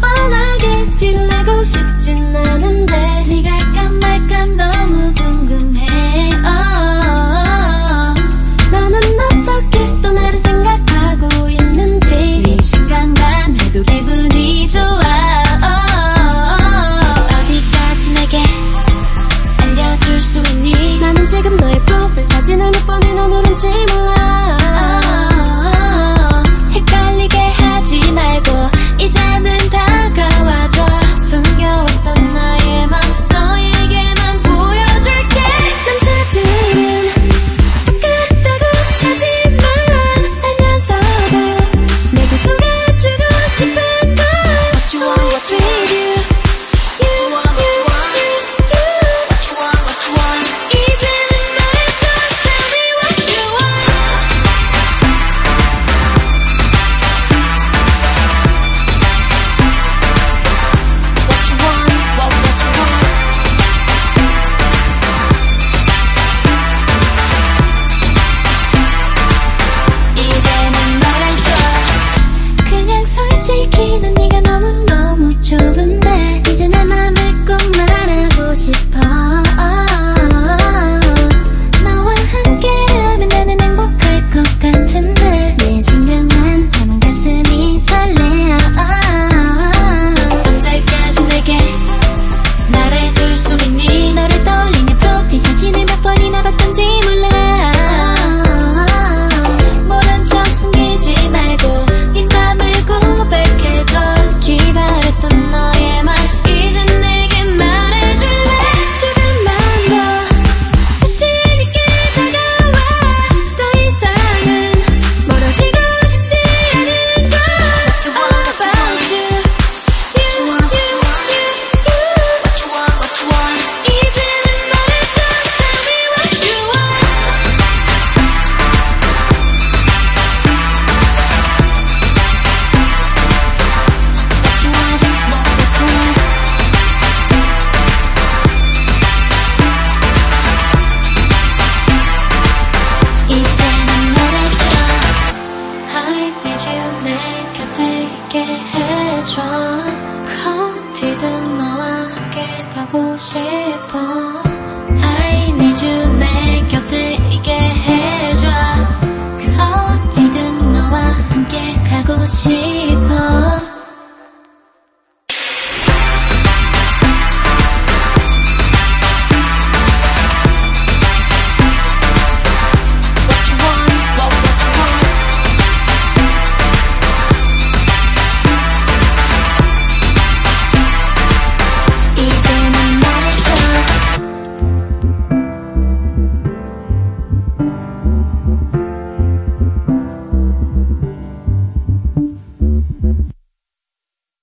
뻔하게 티내고 싶진 해줘. 어디든 너와 함께 가고 싶어. I need you 내 곁에 있게 해줘. 그 어디든 너와 함께 가고 싶어